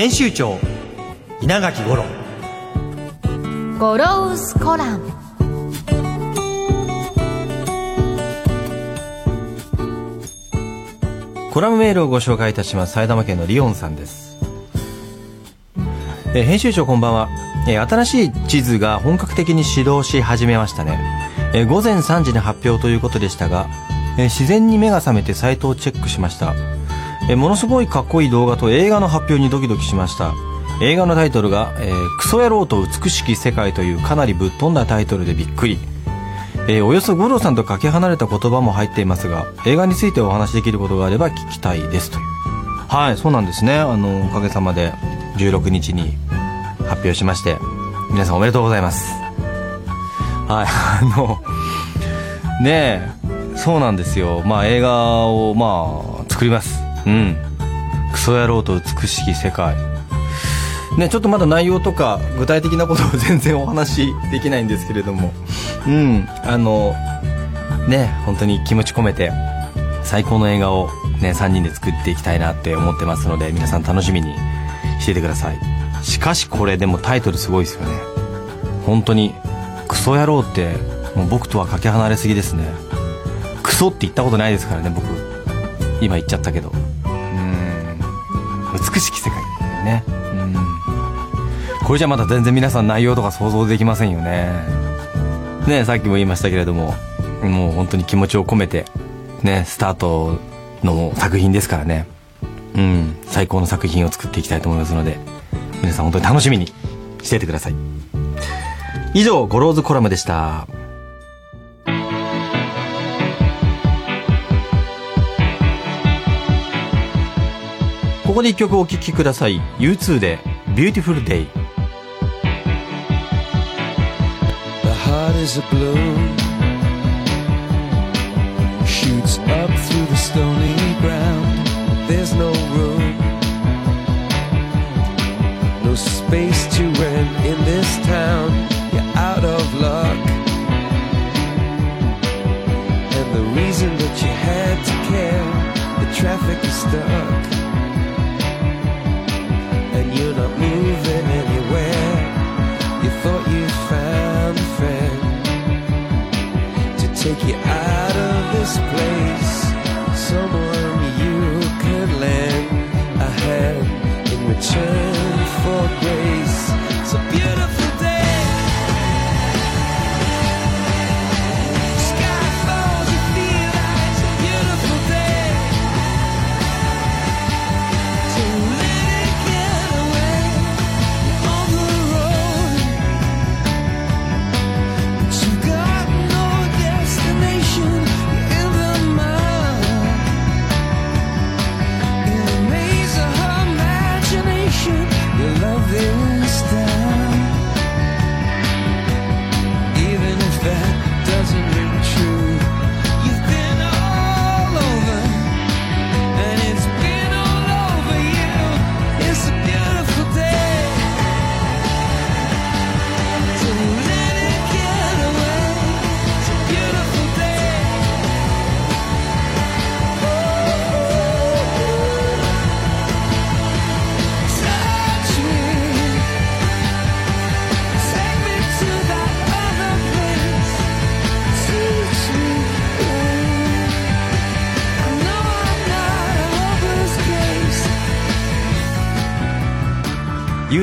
編集長稲垣五郎。ゴロウスコラム。コラムメールをご紹介いたします。埼玉県のリオンさんです。えー編集長こんばんは、えー新しい地図が本格的に始動し始めましたね、えー午前3時に発表ということでしたが、えー自然に目が覚めてサイトをチェックしました、えものすごいかっこいい動画と映画の発表にドキドキしました。映画のタイトルが、えークソ野郎と美しき世界」というかなりぶっ飛んだタイトルでびっくり。えーおよそ五郎さんとかけ離れた言葉も入っていますが映画についてお話しできることがあれば聞きたいですと。いうはいそうなんですね。あのおかげさまで16日に発表しまして皆さんおめでとうございます。はいあのねえそうなんですよ。まあ映画をまあ作ります。うん。クソ野郎と美しき世界。ね、ちょっとまだ内容とか具体的なことを全然お話しできないんですけれども。うん。あのね本当に気持ち込めて最高の映画をね3人で作っていきたいなって思ってますので皆さん楽しみにしていてください。しかしこれでもタイトルすごいですよね。本当にクソ野郎ってもう僕とはかけ離れすぎですね。クソって言ったことないですからね僕。今言っちゃったけど。美しき世界ね。うん。これじゃまだ全然皆さん内容とか想像できませんよね。ねさっきも言いましたけれどももう本当に気持ちを込めてねスタートの作品ですからね。うん。最高の作品を作っていきたいと思いますので皆さん本当に楽しみにしていてください。以上ゴローズコラムでした。ここで一曲お聴きください U2 で「Beautiful Day」 The heart is a balloon Shoots up through the stony ground There's no room No space to rent in this town You're out of luck And the reason that you had to care The traffic is stuck This place. Someone you could lend a hand in return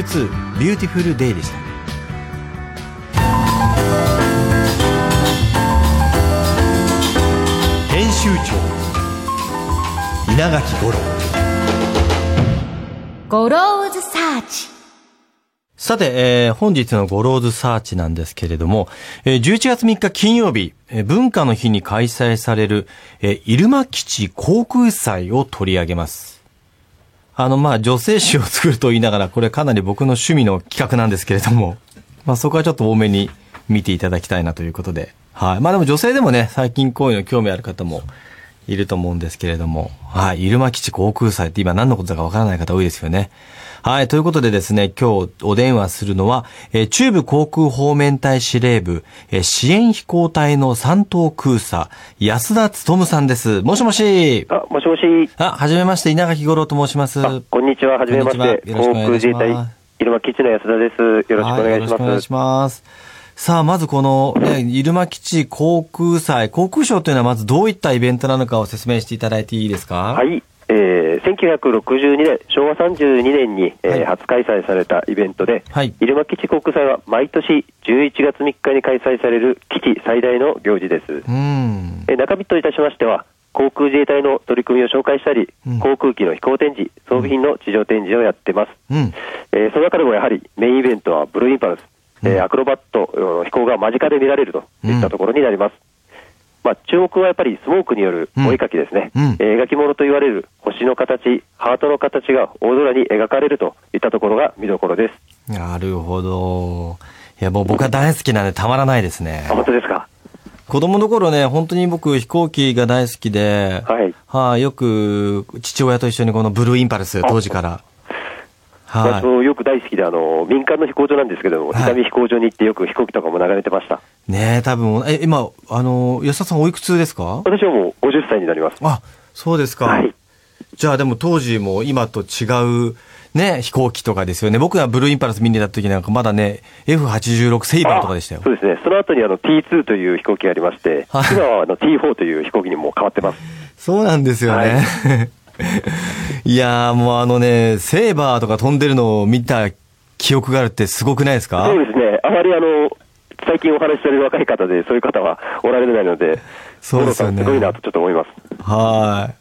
case. U2 Beautiful Day でした編集長稲垣五郎ゴロウズサーチさて、えー本日のゴローズサーチなんですけれども、えー11月3日金曜日、えー文化の日に開催される、えー入間基地航空祭を取り上げます。あの、まあ、女性誌を作ると言いながら、これかなり僕の趣味の企画なんですけれども、まあ、そこはちょっと多めに見ていただきたいなということで。はい。まあでも女性でもね、最近こういうの興味ある方もいると思うんですけれども、はい。入間基地航空祭って今何のことだかわからない方多いですよね。はい。ということでですね、今日お電話するのは、えー中部航空方面隊司令部、えー支援飛行隊の三等空佐、安田努さんです。もしもし。あ、もしもし。あ、はじめまして、稲垣五郎と申します。あ、こんにちは。はじめまして。し航空自衛隊、入間基地の安田です。よろしくお願いしはよろしくお願ます。いします。さあ、まずこの、ね、入間基地航空祭、航空ショーというのはまずどういったイベントなのかを説明していただいていいですか？はい。えー、1962年、昭和32年に、えーはい初開催されたイベントで、はい入間基地航空祭は毎年11月3日に開催される基地最大の行事です。うん。えー中身といたしましては、航空自衛隊の取り組みを紹介したり、うん航空機の飛行展示、装備品の地上展示をやってます。うん。えーその中でもやはりメインイベントはブルーインパルス、えーアクロバットうん飛行が間近で見られるといったところになります。まあ、注目はやっぱりスモークによるうんお絵描きですね、うんえー描き物と言われる星の形、ハートの形が大空に描かれるといったところが見どころです。なるほど。いや、もう僕は大好きなんでたまらないですねあ。本当ですか？子供の頃ね、本当に僕飛行機が大好きで、はい。はい、よく父親と一緒にこのブルーインパルス、当時から。まあ、はい。そうよく大好きであの、民間の飛行場なんですけども、はい伊丹飛行場に行ってよく飛行機とかも流れてました。ねえ、多分、え、今、あの、安田さんおいくつですか？私はもう50歳になります。あ、そうですか。はい。じゃあでも当時も今と違うね、飛行機とかですよね。僕がブルーインパルス見に行った時なんかまだね、F86 セイバーとかでしたよあ。そうですね。その後にあの T2 という飛行機がありまして、はい今はあの T4 という飛行機にもう変わってます。そうなんですよね。い、やーもうあのね、セイバーとか飛んでるのを見た記憶があるってすごくないですか？そうですね。あまりあの、最近お話しされる若い方で、そういう方はおられないので、そうですよねすごいなとちょっと思います。はい。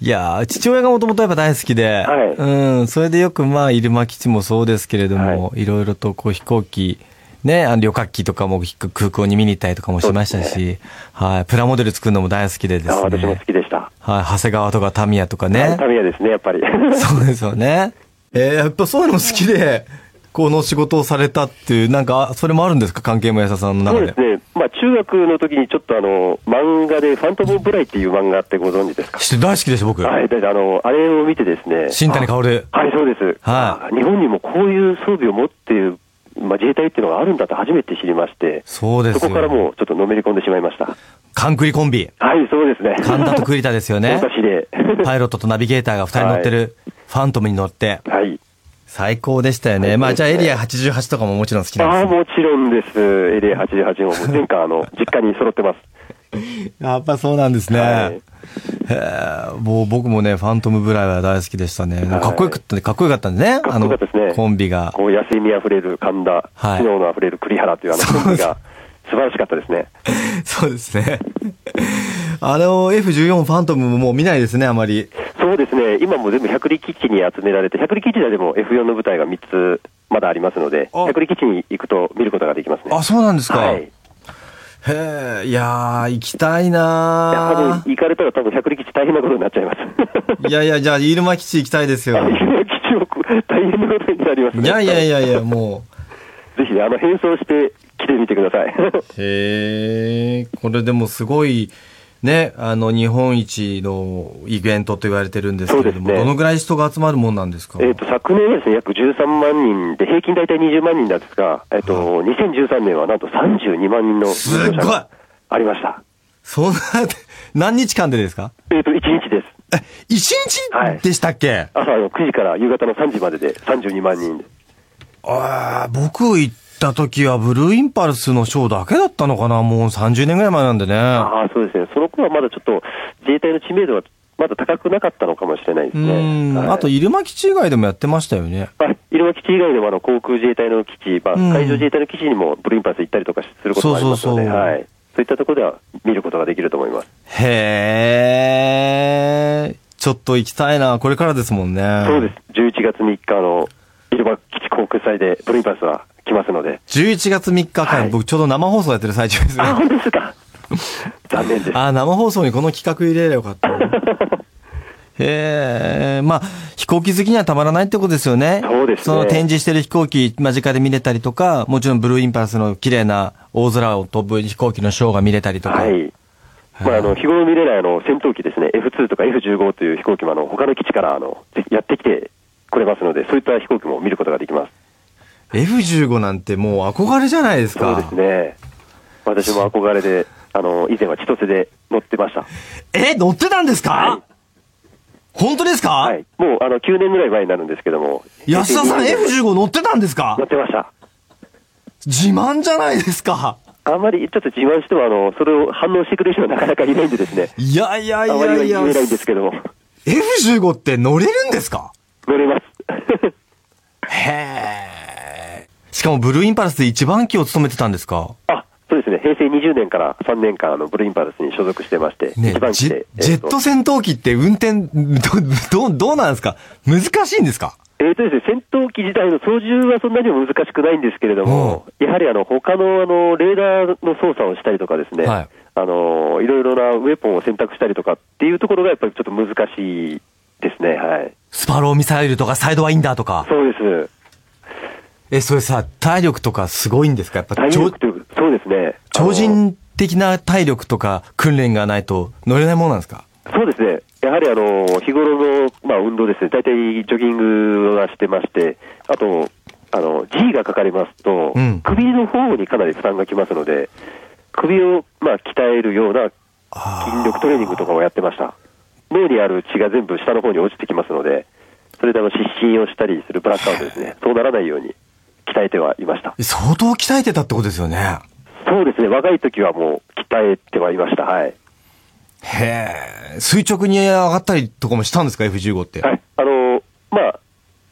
いやー父親がもともとやっぱ大好きで、はいうん、それでよくまあ、入間基地もそうですけれども、、はいろいろとこう飛行機、ね、あの旅客機とかも空港に見に行ったりとかもしましたし、はい、プラモデル作るのも大好きでですあ私もね好。きでした。はい、長谷川とかタミヤとかね。タミヤですね、やっぱり。そうですよね。えー、やっぱそういうの好きで、この仕事をされたっていう、なんか、それもあるんですか？関係も安田さんの中で。そうですね。まあ中学の時にちょっとあの、漫画でファントム・ブライっていう漫画あってご存知ですか？大好きです、僕。はい。であの、あれを見てですね。新谷薫。はい、そうです。はいあ日本にもこういう装備を持っている、まあ、自衛隊っていうのがあるんだと初めて知りまして、そうですよ。そこからもうちょっとのめり込んでしまいました。カンクリコンビ。はい、そうですね。神田と栗田ですよね。パイロットとナビゲーターが二人乗ってる、ファントムに乗って、はい。最高でしたよね。まあ、じゃあエリア88とかももちろん好きなああ、んですもちろんです。エリア88も、前回、あの、実家に揃ってます。やっぱそうなんですね。はいもう僕もね、ファントムブライは大好きでしたね。はいかっこよかったね、かっこよかったんでね。かっこよかったですねあの、コンビが。こう、安いみあふれる神田、はいのあふれる栗原というあのコンビが素晴らしかったですね。そうですね。あの F14 ファントムももう見ないですね、あまり。そうですね、今も全部百里基地に集められて、百里基地でも F4 の部隊が3つまだありますので、あ百里基地に行くと見ることができますね。あ、そうなんですか。はい。いへえ、いやー、行きたいや、多な分行かれたら多分百里基地大変なことになっちゃいます。ー いやいや、じゃあ、入間基地行きたいですよ。百里基地も大変なことになりますね。いやいやいやいや、もう。ぜひね、あの、変装して来てみてください。へえ、これでもすごい、ね、あの、日本一のイベントと言われてるんですけれども、ね。どのぐらい人が集まるもんなんですか？えっと、昨年はですね、約13万人で、平均大体20万人なんですが、えっと、2013年はなんと32万人のすっごい。ありました。そんな、何日間でですか？えっと、1日です。え、一はい。日でしたっけ、朝の9時から夕方の3時までで32万人で。ああ、僕行った時はブルーインパルスのショーだけだったのかなもう30年ぐらい前なんでね。ああ、そうですね。その頃はまだちょっと自衛隊の知名度はまだ高くなかったのかもしれないですうね。ん、はいあと、入間基地以外でもやってましたよね。はい、入間基地以外でもあの航空自衛隊の基地、まあ、うん海上自衛隊の基地にもブルーインパルス行ったりとかすることもありますので、はい、そういったところでは見ることができると思います。へえ、ちょっと行きたいな。これからですもんね。そうです。11月3日の入間基地航空祭りでブルーインパルスは来ますので。11月3日間、はい僕ちょうど生放送やってる最中ですね。あ、本当ですか？残念です。あー生放送にこの企画入れればよかった。へえ、まあ、飛行機好きにはたまらないってことですよね。そうですねその展示してる飛行機間近で見れたりとか、もちろんブルーインパルスの綺麗な大空を飛ぶ飛行機のショーが見れたりとか。はい。まあ、あの、日頃見れないあの、戦闘機ですね、F2 とか F15 という飛行機もあの、他の基地からあの、やってきてくれますので、そういった飛行機も見ることができます。F15 なんてもう憧れじゃないですか。そうですね。私も憧れで、あの、以前は千歳で乗ってました。え、乗ってたんですか、はい本当ですか、はい。もう、あの、9年ぐらい前になるんですけども。安田さん平成20 F15 乗ってたんですか？乗ってました。自慢じゃないですか。あんまりちょっと自慢しても、あの、それを反応してくれる人はなかなかいないんでですね。いやいやいあまりやいや。言えないんですけども。F15 って乗れるんですか？乗れます。へえ。しかもブルーインパルスで一番機を務めてたんですか？あ、そうですね。平成20年から3年間、あの、ブルーインパルスに所属してまして、ね一番機ジェで。ジェット戦闘機って運転、ど、ど、どうなんですか？難しいんですか？えーとですね、戦闘機自体の操縦はそんなにも難しくないんですけれども、やはりあの他のあのレーダーの操作をしたりとかですね、はいあのいろいろなウェポンを選択したりとかっていうところがやっぱりちょっと難しいですね、はい。スパローミサイルとかサイドワインダーとか。そうです。え、それさ、体力とかすごいんですか？やっぱ体超力というそうですね。超人的な体力とか訓練がないと乗れないものなんですか？そうですね。やはりあの、日頃の、まあ、運動ですね。大体ジョギングはしてまして、あと、あの、G がかかりますと、うん首の方にかなり負担がきますので、首を、まあ、鍛えるような筋力トレーニングとかをやってました。脳にある血が全部下の方に落ちてきますので、それであの、失神をしたりするブラックアウトですね。そうならないように鍛えてはいました。相当鍛えてたってことですよね。そうですね。若い時はもう鍛えてはいました。はい。へえ。垂直に上がったりとかもしたんですか ?F15 って。はい。あのまあ、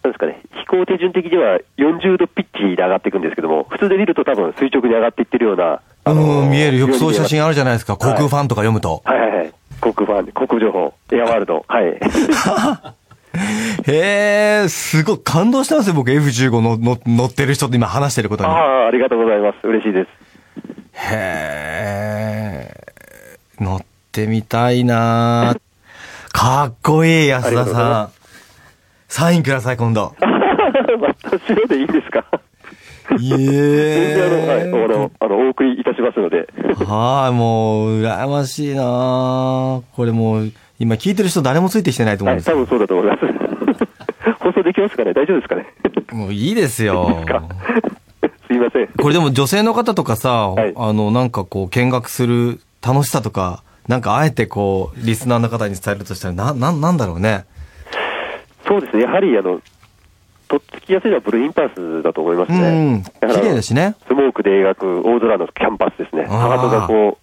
なんですかね、飛行手順的には40度ピッチで上がっていくんですけども、普通で見ると多分垂直に上がっていってるような、あの見える。よくそういう写真ああるじゃないですか。航空ファンとか読むと。はいはいはい。航空ファン、航空情報、エアワールド、はい。へえ、すごい、感動してますよ、僕 F15 のの乗ってる人と今話してることに。ああ、ありがとうございます。嬉しいです。へえ、乗ってみたいなかっこいい、安田さまん。サインください、今度。私のでいいですか？い全然あの、はあの、お送りいたしますので。はい、もう、羨ましいなこれもう、今聞いてる人誰もついてきてないと思はい、うんですよ。多分そうだと思います。放送できますかね？大丈夫ですかね？もういいですよ。で すいません。これでも女性の方とかさ、はいあの、なんかこう、見学する楽しさとか、なんかあえてこう、リスナーの方に伝えるとしたら、な、な、なんだろうね。そうですね、やはり、あの、とっつきやすいのはブルーインパルスだと思いますうんね。だから綺麗だしね。スモークで描く大空のキャンパスですね。あーハートがこう、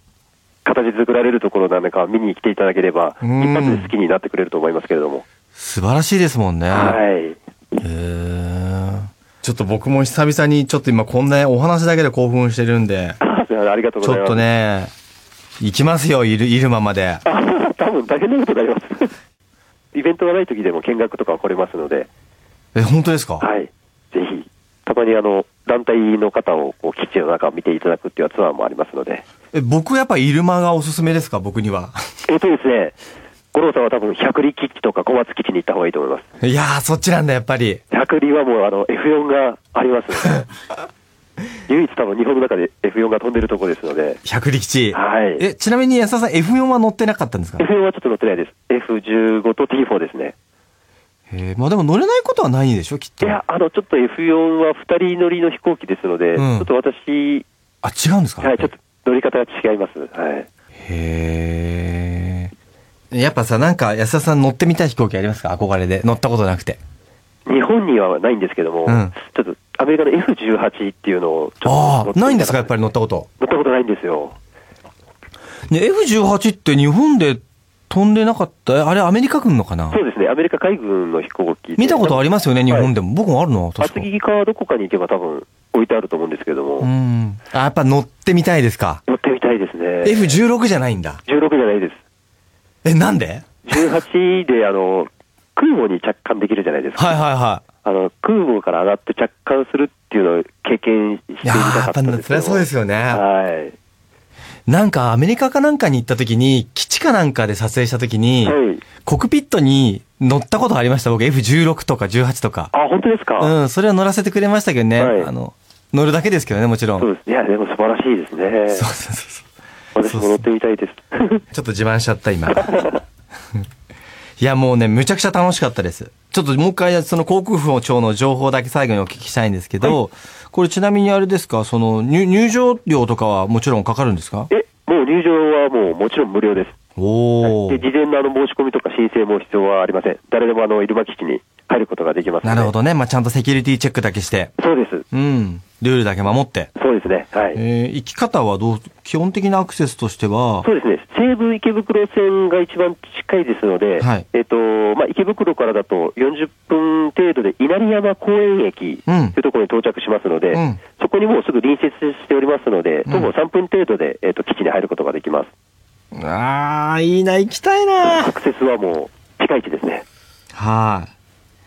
形作られるところなのか見に来ていただければ、うん一発で好きになってくれると思いますけれども。素晴らしいですもんね。はい。へーちょっと僕も久々に、ちょっと今こんなお話だけで興奮してるんで、ありがとうございます。ちょっと。ね、行きますよ、いる、いるままで。あ 多分大変なことになります。イベントがない時でも見学とかは来れますので、え、本当ですか？はい。ぜひ、たまにあの、団体の方をこう基地の中を見ていただくっていうツアーもありますので。え、僕やっぱイルマがおすすめですか？僕には。えっとですね、五郎さんは多分百里基地とか小松基地に行った方がいいと思います。いやー、そっちなんだ、やっぱり。百里はもうあの F4 がありますので、唯一多分日本の中で F4 が飛んでるとこですので、百力地。はい。え、ちなみに安田さん F4 は乗ってなかったんですか？F4 はちょっと乗ってないです。F15 と T4 ですね。へーまあでも乗れないことはないでしょ、きっと。いや、あの、ちょっと F4 は2人乗りの飛行機ですので、うんちょっと私、あ、違うんですか？はい、ちょっと乗り方が違います。はい。へえ。やっぱさ、なんか安田さん乗ってみたい飛行機ありますか？憧れで。乗ったことなくて。日本にはないんですけども、うんちょっとアメリカの F18 っていうのをちょっとないんですかやっぱり乗ったこと？乗ったことないんですよ。ね、F18 って日本で飛んでなかった？あれアメリカ軍のかな？そうですね、アメリカ海軍の飛行機で見たことありますよね、日本でも。も。僕もあるの確か厚。木かどこかに行けば多分置いてあると思うんですけども、うん。あ、やっぱ乗ってみたいですか？乗ってみたいですね。F16 じゃないんだ。16じゃないです。え、なんで？18で、あの、空母に着艦できるじゃないですか。はいはいはあの空母から上がって着艦するっていうのを経験してみたかっぱったんですけどそりゃそうですよね。はい。なんかアメリカかなんかに行った時に、基地かなんかで撮影した時に、はい。コックピットに乗ったことありました？僕 F16 とか18とか。あ、本当ですか、うん、それは乗らせてくれましたけどね。はいあの、乗るだけですけどね、もちろん。そうです。いや、でも素晴らしいですね。そうそうそう私も乗ってみたいです。ちょっと自慢しちゃった、今。いや、もうね、むちゃくちゃ楽しかったです。ちょっともう一回、その航空法庁の情報だけ最後にお聞きしたいんですけど、これちなみにあれですか、その入入場料とかはもちろんかかるんですか？え、もう入場はもうもちろん無料です。おー。で事前のあの申し込みとか申請も必要はありません。誰でもあの入間基地に入ることができますのでなるほどね。まあ、ちゃんとセキュリティチェックだけして。そうです。うん。ルールだけ守って。そうですね。はい。えー、行き方はどう、基本的なアクセスとしては、そうですね。西武池袋線が一番近いですので、はいえっ、と、まあ、池袋からだと40分程度で稲荷山公園駅とうんいうところに到着しますので、うんそこにもうすぐ隣接しておりますので、うん徒歩3分程度で、えっ、と、基地に入ることができます。あー、いいな、行きたいなアクセスはもう近い位置ですね。はい。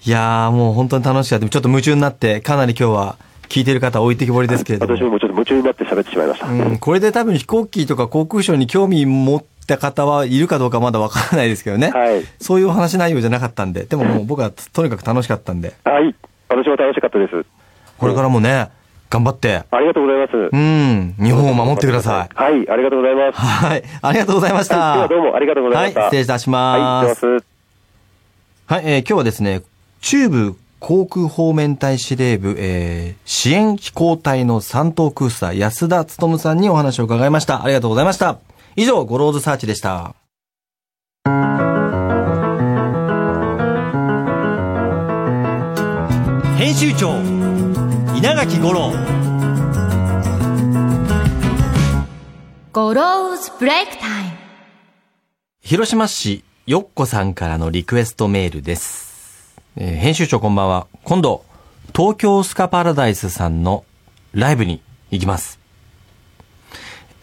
いやー、もう本当に楽しかった。ちょっと夢中になって、かなり今日は聞いてる方置いてきぼりですけれども。私ももうちょっと夢中になって喋ってしまいました。うん、これで多分飛行機とか航空ショーに興味持った方はいるかどうかまだわからないですけどね。はい。そういうお話内容じゃなかったんで。でももう僕はとにかく楽しかったんで。はい。私も楽しかったです。これからもね、頑張って、ありがとうございます。うん、日本を守ってください。はい、ありがとうございます。はい。ありがとうございました。はい、どうもありがとうございました。はい、失礼いたしはい、ます。失礼します。はい、えー今日はですね、中部航空方面隊司令部、えー支援飛行隊の三等空佐安田努さんにお話を伺いました。ありがとうございました。以上、ゴローズサーチでした。編集長稲垣吾郎ゴローズブレイクタイム広島市よっこさんからのリクエストメールです。えー編集長こんばんは。今度、東京スカパラダイスさんのライブに行きます。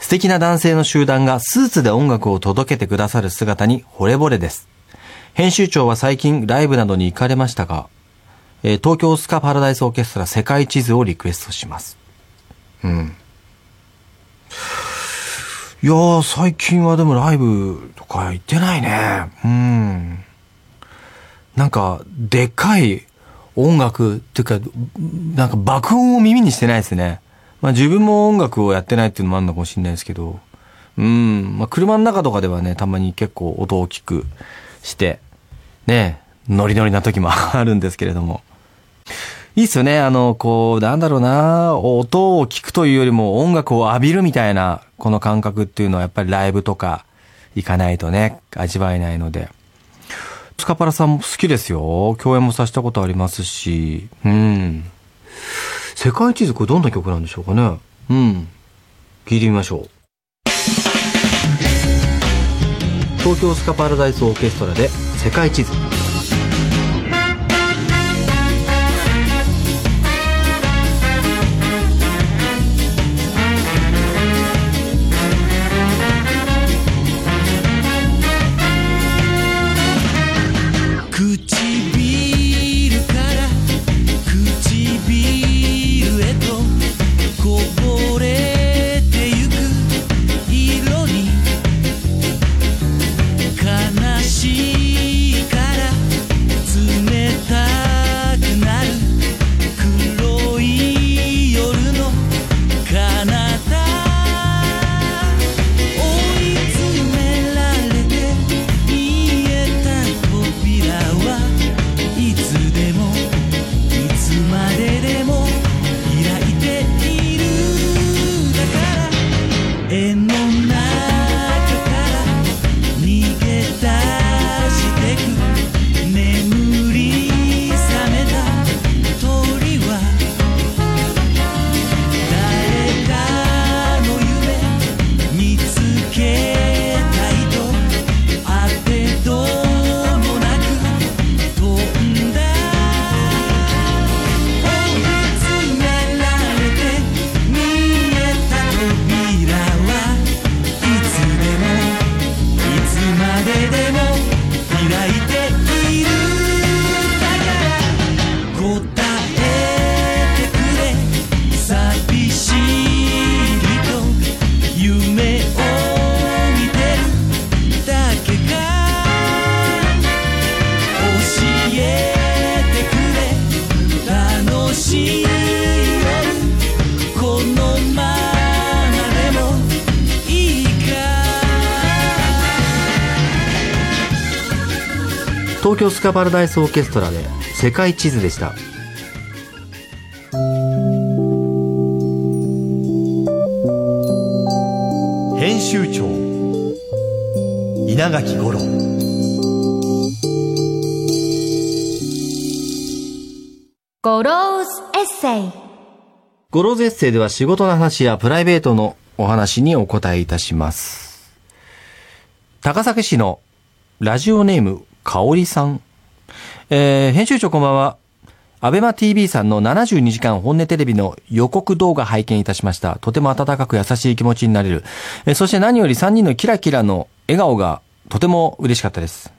素敵な男性の集団がスーツで音楽を届けてくださる姿に惚れ惚れです。編集長は最近ライブなどに行かれましたが、えー東京スカパラダイスオーケストラ世界地図をリクエストします。うん。いやー、最近はでもライブとか行ってないね。うん。なんか、でかい音楽っていうか、なんか爆音を耳にしてないですね。まあ自分も音楽をやってないっていうのもあるのかもしれないですけど、うん。まあ車の中とかではね、たまに結構音を大きくして、ね、ノリノリな時もあるんですけれども。いいっすよね。あの、こう、なんだろうな、音を聞くというよりも音楽を浴びるみたいな、この感覚っていうのはやっぱりライブとか行かないとね、味わえないので。スカパラさんも好きですよ。共演もさせたことありますし。うん。世界地図これどんな曲なんでしょうかね。うん。聞いてみましょう。東京スカパラダイスオーケストラで世界地図。スカパラダイスオーケストラで世界地図でした編集長稲垣吾郎ゴローズエッセイゴローズエッセイでは仕事の話やプライベートのお話にお答えいたします。高崎市のラジオネーム、かおりさん。えー、編集長こんばんは。アベマ TV さんの72時間本音テレビの予告動画拝見いたしました。とても温かく優しい気持ちになれる。えーそして何より3人のキラキラの笑顔がとても嬉しかったです。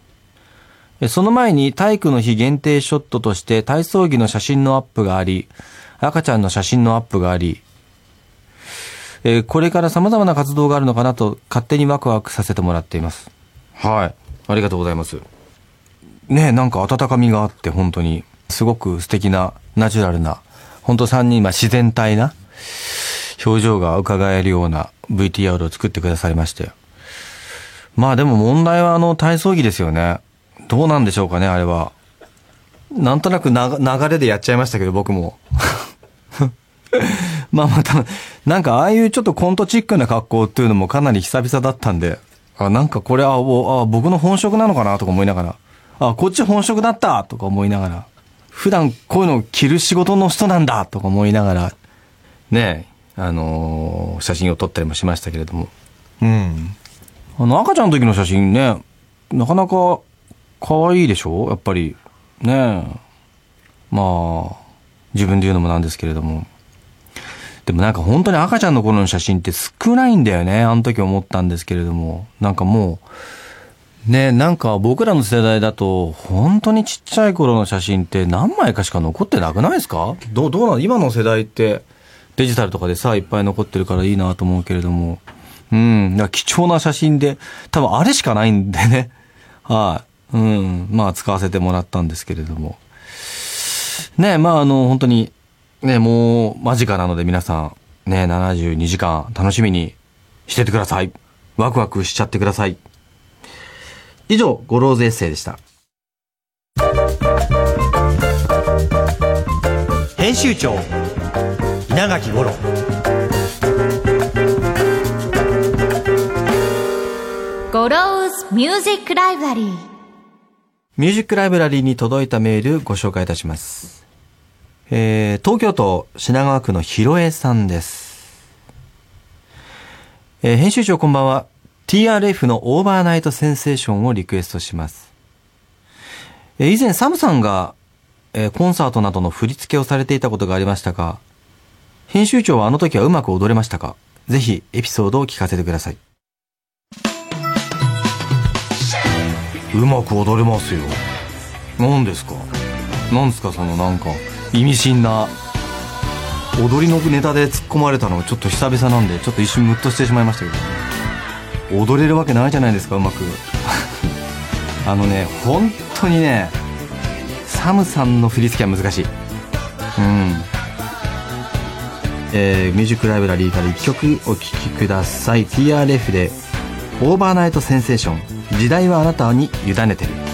えその前に体育の日限定ショットとして体操着の写真のアップがあり、赤ちゃんの写真のアップがあり、えーこれから様々な活動があるのかなと勝手にワクワクさせてもらっています。はい。ありがとうございます。ね、なんか温かみがあって本当に、すごく素敵な、ナチュラルな、本当3人、まあ自然体な表情が伺えるような VTR を作ってくださいまして。まあでも問題はあの体操着ですよね。どうなんでしょうかね、あれは。なんとなく流れでやっちゃいましたけど、僕も。まあまた、なんかああいうちょっとコントチックな格好っていうのもかなり久々だったんで、あ、なんかこれは、あ僕の本職なのかなとか思いながら、あ、こっち本職だったとか思いながら、普段こういうのを着る仕事の人なんだとか思いながら、ねえ、あのー写真を撮ったりもしましたけれども。うん。あの赤ちゃんの時の写真ね、なかなか可愛いでしょ？やっぱり。ねえ。まあ、自分で言うのもなんですけれども。でもなんか本当に赤ちゃんの頃の写真って少ないんだよね。あの時思ったんですけれども。なんかもう、ねなんか僕らの世代だと、本当にちっちゃい頃の写真って何枚かしか残ってなくないですか？どう、どうなの今の世代ってデジタルとかでさ、いっぱい残ってるからいいなと思うけれども。うん、貴重な写真で、多分あれしかないんでね。はい、うん、まあ使わせてもらったんですけれども。ねまああの、本当に、ねもう間近なので皆さん、ね72時間楽しみにしててください。ワクワクしちゃってください。以上、ゴローズエッセイでした。編集長稲垣五郎ゴローズミュージックライブラリーミュージックライブラリーに届いたメールご紹介いたします。えー、東京都品川区のひろえさんです。えー編集長こんばんは。TRF の Overnight Sensation をリクエストします。えー以前サムさんが、えーコンサートなどの振り付けをされていたことがありましたが、編集長はあの時はうまく踊れましたか？ぜひエピソードを聞かせてください。うまく踊れますよ。何ですか？何ですかそのなんか、意味深な、踊りのネタで突っ込まれたのちょっと久々なんで、ちょっと一瞬ムッとしてしまいましたけど。踊れるわけないじゃないですか、うまく。あのね、本当にね、サムさんの振り付けは難しい。うん。えー、ミュージックライブラリーから1曲お聴きください。TRF で、 Overnight Sensation。時代はあなたに委ねてる。「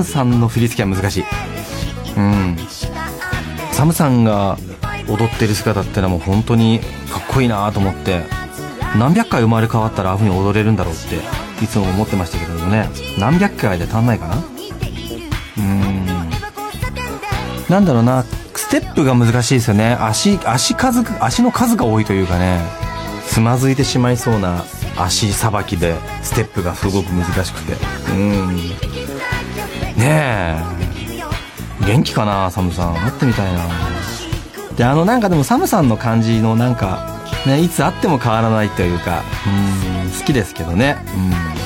ムさんの振り付けは難しい。うん。サムさんが踊ってる姿ってのはもう本当にかっこいいなと思って何百回生まれ変わったらああいう風に踊れるんだろうっていつも思ってましたけどもね。何百回で足んないかな？うん。なんだろうな。ステップが難しいですよね。足足数足の数が多いというかね。つまずいてしまいそうな足さばきでステップがすごく難しくて。うん。ねえ。元気かなサムさん。会ってみたいな。であのなんかでもサムさんの感じのなんかねいつ会っても変わらないというかうん好きですけどね。うん。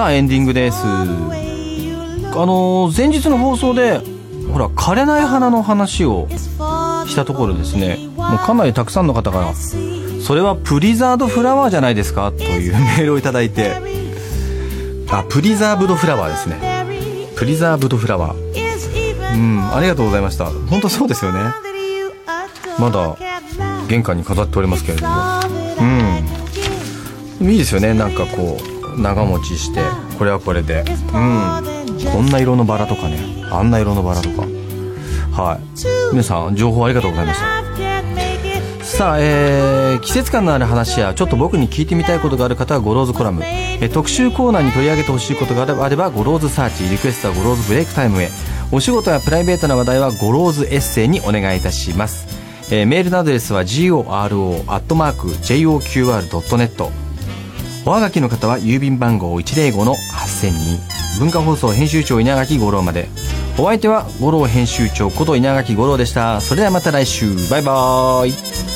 さあエンディングです。あのー前日の放送でほら枯れない花の話をしたところですね。もうかなりたくさんの方からそれはプリザードフラワーじゃないですか？というメールをいただいて。あプリザーブドフラワーですね。プリザーブドフラワーうんありがとうございました。本当そうですよね。まだ玄関に飾っておりますけれども。うん。いいですよね。なんかこう長持ちしてこれはこれで。うん。こんな色のバラとかね。あんな色のバラとか。はい。皆さん情報ありがとうございました。さあ、えー季節感のある話やちょっと僕に聞いてみたいことがある方はゴローズコラム、えー特集コーナーに取り上げてほしいことがあればゴローズサーチリクエストはゴローズブレイクタイムへ。お仕事やプライベートな話題はゴローズエッセイにお願いいたします、えーメールのアドレスは goro.joqr.net おはがきの方は郵便番号105-8002文化放送編集長稲垣吾郎まで。お相手は五郎編集長こと稲垣吾郎でした。それではまた来週。バイバーイ。